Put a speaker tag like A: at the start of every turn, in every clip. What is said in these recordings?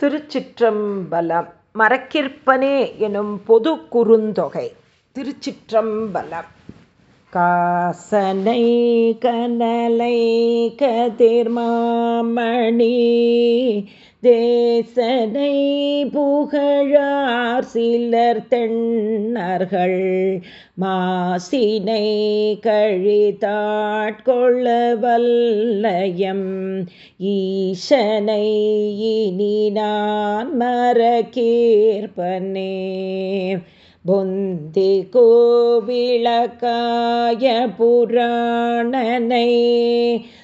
A: திருச்சிற்றம்பலம் மரக்கிற்பனே எனும் பொது குறுந்தொகை. திருச்சிற்றம்பலம். காசனை கனலை கதிர்மாமணி தேசனை புகழார் சிலர் தென்னர்கள். மாசினை கழித்தாட்கொள்ள வல்லயம் ஈசனை இனி நான் மறக்கேற்பனே. பொந்தி கோவிளக்காய புராணனை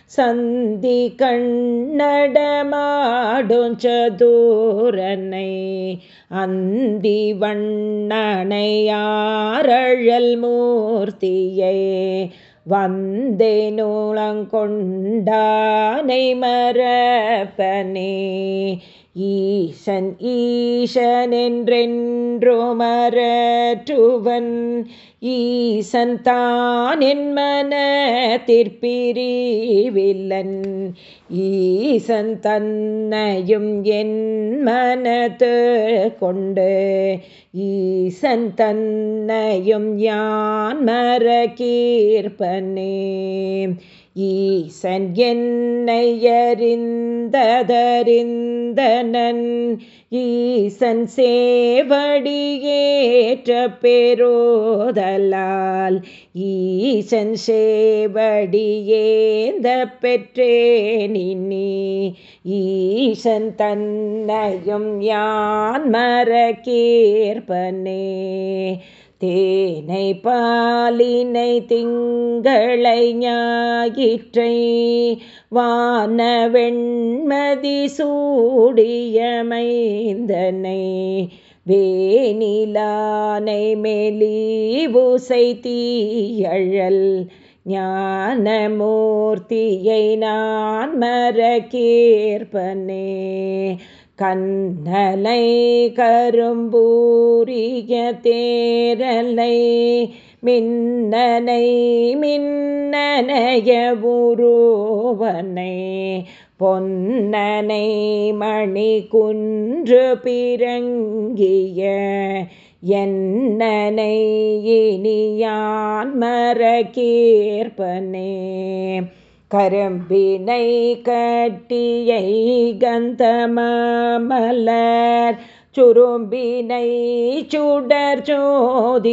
A: சந்தி கண்ணடமாடும் சதூரனை அந்தி வண்ணனையாரழல் மூர்த்தியை வந்தே நூலங்கொண்டானை மரப்பனே ஈசன் ஈசனென்றென்றுமரற்றுவன் ஈசன் தான் மனத்திற்பிரிவில்லன். ஈசன் தன்னையும் என் மனத்து கொண்டு. ஈசன் தன்னையும் யான் மரகீர்ப்பனே ஈசன் என்னை அறிந்ததறிந்தனன் ஈசன் சேவடியேற்ற பெரோதலால். ஈசன் சேவடியேந்த பெற்றேனினி. ஈசன் தன்னையும் யான் மறக்கேற்பனே. தேனை பாலினை திங்களை ஞாயிற்றை வான வெண்மதி சூடியமைந்தனை வேணிலானை மெலிவுசை தீயழல் ஞானமூர்த்தியை நான் மறக்கேற்பனே. கண்ணலை கரும்பூரிய தேரலை மின்னனை மின்னனைய உருவனை பொன்னனை மணி குன்று பிறங்கிய என்னனை இனியான் மரக்கீர்ப்பனே கரும்பினை கட்டியை கந்தமலர் சுரும்பினை சுடர் ஜோதியுட்சோதியை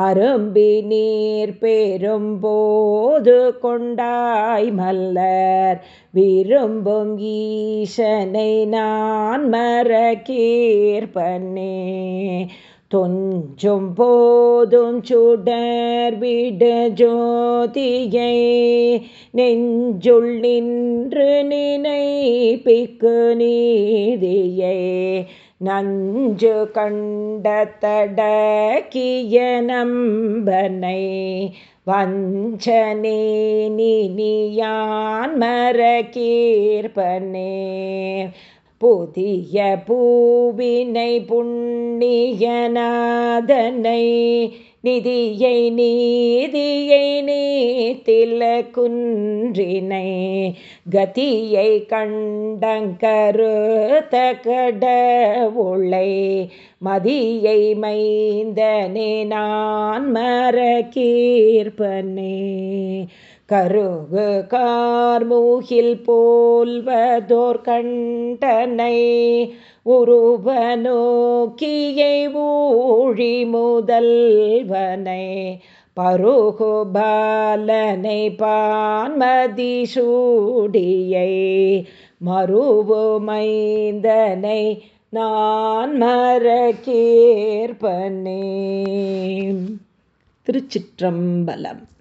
A: அரும்பி நீர் பெரும் போது கொண்டாய் மல்லர் விரும்பும் ஈசனை நான் மரக்கீர்ப்பனே தொஞ்சும் போதும் சுடர் விட ஜோதியை நெஞ்சுள் நின்று நினைப்பிக்கு நீதியை நஞ்சு கண்ட தடக்கிய நம்பனை வஞ்சனே நினியான் மரக்கீர்ப்பனே புதிய பூவினை புண்ணியநாதனை நிதியை நீதியை நீத்தில குன்றினை கதியை கண்டங்கருத்த கடவுளை மதியை மைந்தனே நான் மறக்கீர்ப்பனே. கருகு கார்மூகில் போல்வதோர் கண்டனை உருவ நோக்கியை ஊழி முதல்வனை பருகு பாலனை பான்மதி சூடியை மருவுமைந்தனை நான் மறக்கேற்பனே. திருச்சிற்றம்பலம்.